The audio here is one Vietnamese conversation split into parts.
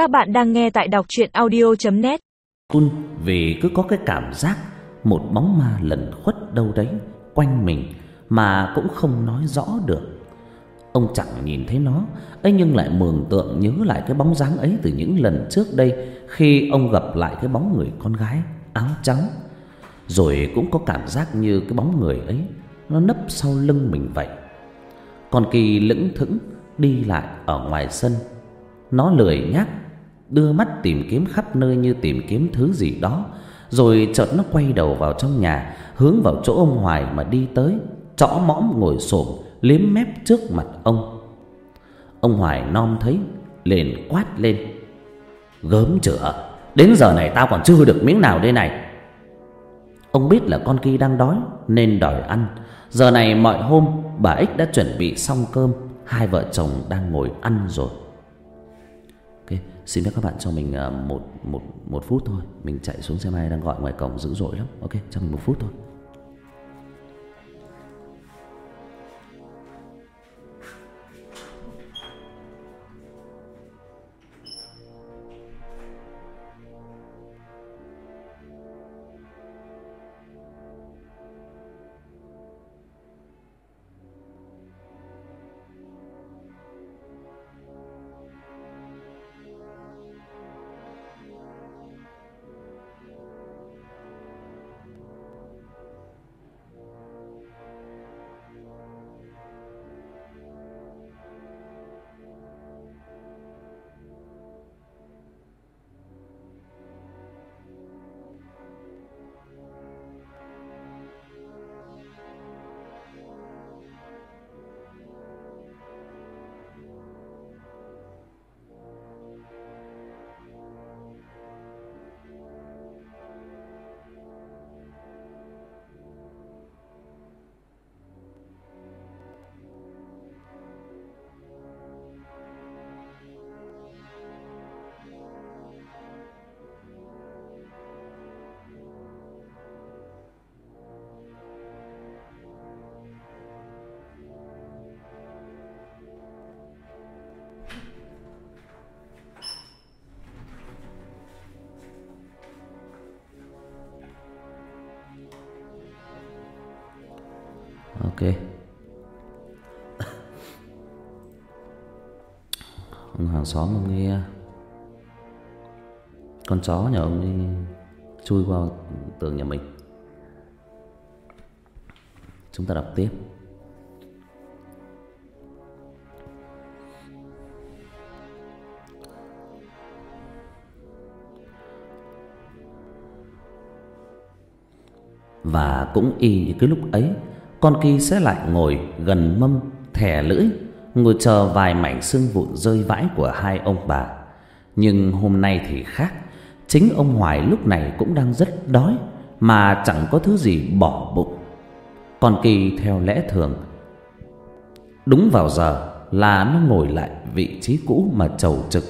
Các bạn đang nghe tại đọc chuyện audio.net Cun vì cứ có cái cảm giác một bóng ma lẩn khuất đâu đấy quanh mình mà cũng không nói rõ được. Ông chẳng nhìn thấy nó, ấy nhưng lại mường tượng nhớ lại cái bóng dáng ấy từ những lần trước đây khi ông gặp lại cái bóng người con gái áo trắng. Rồi cũng có cảm giác như cái bóng người ấy nó nấp sau lưng mình vậy. Còn Kỳ lững thững đi lại ở ngoài sân. Nó lười nhác đưa mắt tìm kiếm khắp nơi như tìm kiếm thứ gì đó, rồi chợt nó quay đầu vào trong nhà, hướng vào chỗ ông Hoài mà đi tới, chõ mõm ngồi xổm liếm mép trước mặt ông. Ông Hoài nom thấy, liền quát lên: "Gớm chửa, đến giờ này tao còn chưa được miếng nào đây này." Ông biết là con kia đang đói nên đòi ăn. Giờ này mọi hôm bà Ích đã chuẩn bị xong cơm, hai vợ chồng đang ngồi ăn rồi. Xin phép các bạn cho mình ờ, một một một phút thôi. Mình chạy xuống xe máy đang gọi ngoài cổng dữ dội lắm. Ok, cho mình một phút thôi. Ok. Ông hàng xóm ông nghe con chó nhà ông ấy chui qua tường nhà mình. Chúng ta đọc tiếp. Và cũng y như cái lúc ấy con Kỳ sẽ lại ngồi gần mâm Thẻ lưỡi, Ngồi chờ vài mảnh xương vụn rơi vãi của hai ông bà. Nhưng hôm nay thì khác, Chính ông Hoài lúc này cũng đang rất đói Mà chẳng có thứ gì bỏ bụng. Con Kỳ theo lẽ thường, Đúng vào giờ là nó ngồi lại vị trí cũ mà chầu trực,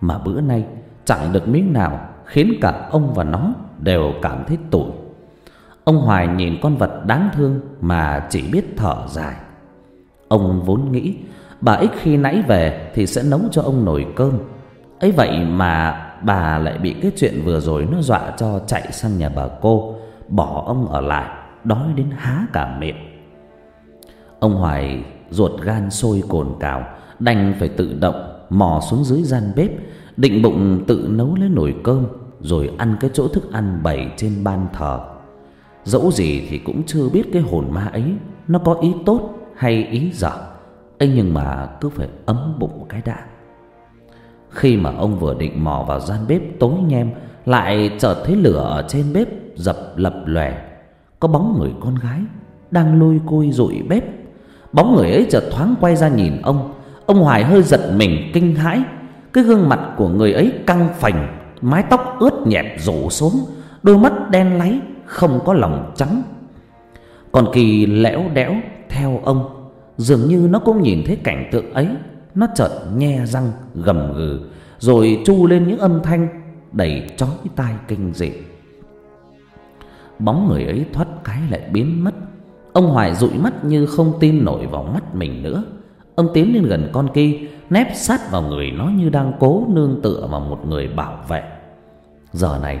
Mà bữa nay chẳng được miếng nào Khiến cả ông và nó đều cảm thấy tủi. Ông Hoài nhìn con vật đáng thương mà chỉ biết thở dài. Ông vốn nghĩ bà Ích khi nãy về thì sẽ nấu cho ông nồi cơm. ấy vậy mà bà lại bị cái chuyện vừa rồi nó dọa cho chạy sang nhà bà cô, bỏ ông ở lại, đói đến há cả miệng. Ông Hoài ruột gan sôi cồn cào, đành phải tự động mò xuống dưới gian bếp, định bụng tự nấu lấy nồi cơm rồi ăn cái chỗ thức ăn bày trên ban thờ. Dẫu gì thì cũng chưa biết cái hồn ma ấy Nó có ý tốt hay ý dở ấy nhưng mà cứ phải ấm bụng cái đã. Khi mà ông vừa định mò vào gian bếp tối nhem, Lại chợt thấy lửa ở trên bếp dập lập lòe. Có bóng người con gái Đang lôi côi rụi bếp. Bóng người ấy chợt thoáng quay ra nhìn ông. Ông Hoài hơi giật mình, kinh hãi. Cái gương mặt của người ấy căng phành, Mái tóc ướt nhẹp rủ xuống, Đôi mắt đen láy không có lòng trắng. Còn kỳ lẽo đẽo theo ông, dường như nó cũng nhìn thấy cảnh tượng ấy. Nó chợt nhe răng, gầm gừ, rồi chu lên những âm thanh đầy chói tai kinh dị. Bóng người ấy thoát cái lại biến mất. Ông hoài dụi mắt như không tin nổi vào mắt mình nữa. Ông tiến lên gần con Kỳ Nép sát vào người nó như đang cố nương tựa vào một người bảo vệ. Giờ này